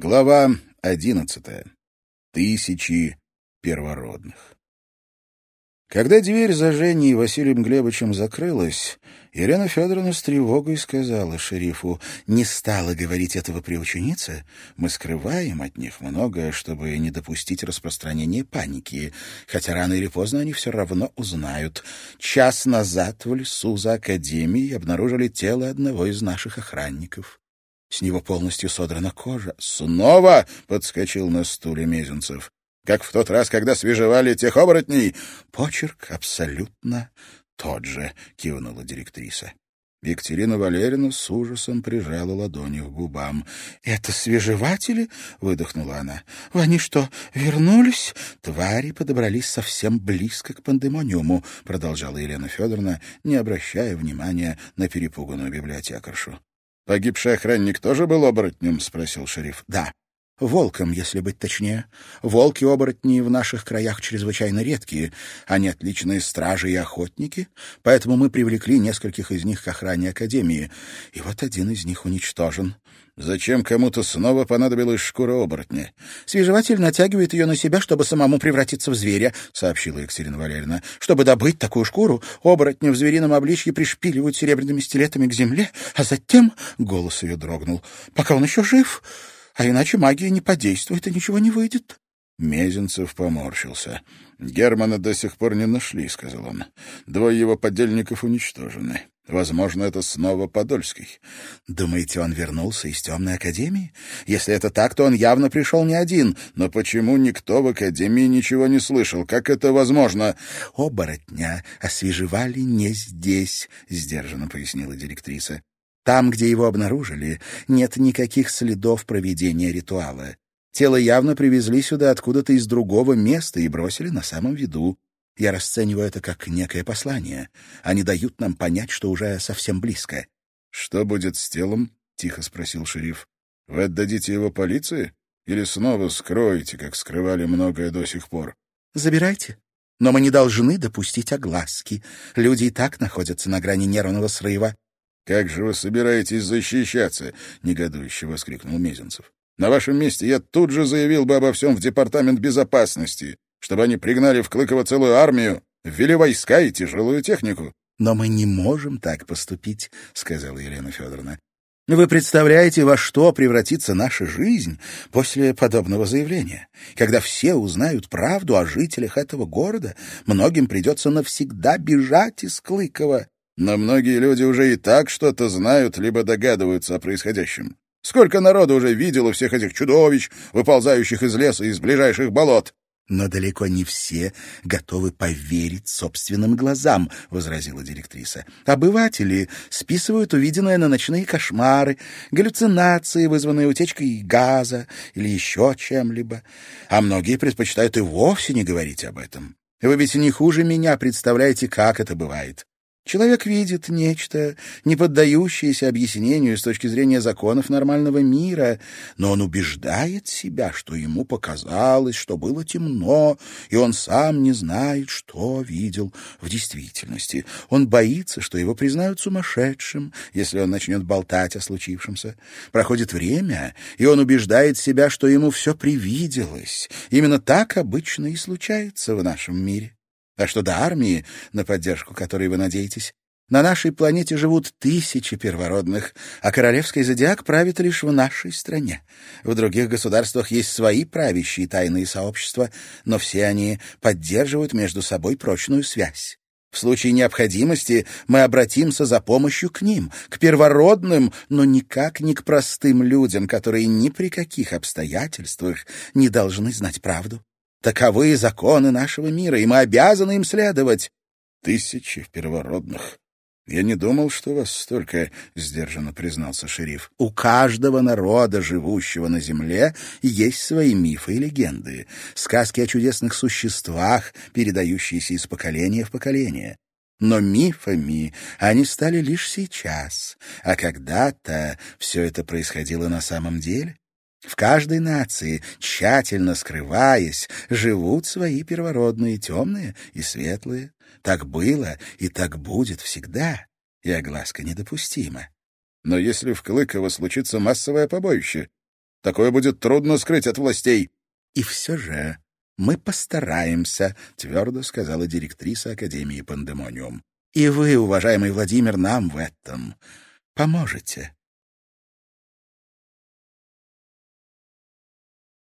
Глава одиннадцатая. Тысячи первородных. Когда дверь за Женей и Василием Глебовичем закрылась, Елена Федоровна с тревогой сказала шерифу, «Не стала говорить этого при ученице. Мы скрываем от них многое, чтобы не допустить распространения паники, хотя рано или поздно они все равно узнают. Час назад в лесу за Академией обнаружили тело одного из наших охранников. С него полностью содрана кожа. «Снова!» — подскочил на стуле Мезенцев. «Как в тот раз, когда свежевали тех оборотней!» «Почерк абсолютно тот же», — кивнула директриса. Екатерина Валерьевна с ужасом прижала ладони к губам. «Это свежеватели?» — выдохнула она. «Вы они что, вернулись?» «Твари подобрались совсем близко к пандемониуму», — продолжала Елена Федоровна, не обращая внимания на перепуганную библиотекаршу. «Погибший охранник тоже был оборотнем?» — спросил шериф. «Да, волком, если быть точнее. Волки-оборотни в наших краях чрезвычайно редкие. Они отличные стражи и охотники, поэтому мы привлекли нескольких из них к охране Академии. И вот один из них уничтожен. Зачем кому-то снова понадобилась шкура оборотня? Свежеватель натягивает ее на себя, чтобы самому превратиться в зверя, — сообщила Екатерина Валерьевна. Чтобы добыть такую шкуру, оборотня в зверином обличье пришпиливают серебряными стилетами к земле, а затем... Голос ее дрогнул. Пока он еще жив, а иначе магия не подействует и ничего не выйдет. Мезенцев поморщился. «Германа до сих пор не нашли», — сказал он. «Двое его подельников уничтожены. Возможно, это снова Подольский. Думаете, он вернулся из темной академии? Если это так, то он явно пришел не один. Но почему никто в академии ничего не слышал? Как это возможно? Оборотня освежевали не здесь, сдержанно пояснила директриса. Там, где его обнаружили, нет никаких следов проведения ритуала. Тело явно привезли сюда откуда-то из другого места и бросили на самом виду. Я расцениваю это как некое послание. Они дают нам понять, что уже совсем близко. — Что будет с телом? — тихо спросил шериф. — Вы отдадите его полиции? Или снова скроете, как скрывали многое до сих пор? — Забирайте. Но мы не должны допустить огласки. Люди и так находятся на грани нервного срыва. — Как же вы собираетесь защищаться? — негодующе воскликнул Мезенцев. — На вашем месте я тут же заявил бы обо всем в Департамент безопасности чтобы они пригнали в Клыково целую армию, ввели войска и тяжелую технику. — Но мы не можем так поступить, — сказала Елена Федоровна. — Вы представляете, во что превратится наша жизнь после подобного заявления? Когда все узнают правду о жителях этого города, многим придется навсегда бежать из Клыкова. Но многие люди уже и так что-то знают, либо догадываются о происходящем. Сколько народу уже видело всех этих чудовищ, выползающих из леса и из ближайших болот? «Но далеко не все готовы поверить собственным глазам», — возразила директриса. «Обыватели списывают увиденное на ночные кошмары, галлюцинации, вызванные утечкой газа или еще чем-либо. А многие предпочитают и вовсе не говорить об этом. Вы ведь не хуже меня представляете, как это бывает. Человек видит нечто, не поддающееся объяснению с точки зрения законов нормального мира, но он убеждает себя, что ему показалось, что было темно, и он сам не знает, что видел в действительности. Он боится, что его признают сумасшедшим, если он начнет болтать о случившемся. Проходит время, и он убеждает себя, что ему все привиделось. Именно так обычно и случается в нашем мире. А что до армии, на поддержку которой вы надеетесь, на нашей планете живут тысячи первородных, а королевский зодиак правит лишь в нашей стране. В других государствах есть свои правящие тайные сообщества, но все они поддерживают между собой прочную связь. В случае необходимости мы обратимся за помощью к ним, к первородным, но никак не к простым людям, которые ни при каких обстоятельствах не должны знать правду. Таковы законы нашего мира, и мы обязаны им следовать. Тысячи первородных. Я не думал, что вас столько, — сдержанно признался шериф. У каждого народа, живущего на земле, есть свои мифы и легенды, сказки о чудесных существах, передающиеся из поколения в поколение. Но мифами они стали лишь сейчас, а когда-то все это происходило на самом деле. В каждой нации, тщательно скрываясь, живут свои первородные, темные и светлые. Так было и так будет всегда, и огласка недопустима. Но если в Клыково случится массовое побоище, Такое будет трудно скрыть от властей». «И все же мы постараемся», — твердо сказала директриса Академии Пандемониум. «И вы, уважаемый Владимир, нам в этом поможете».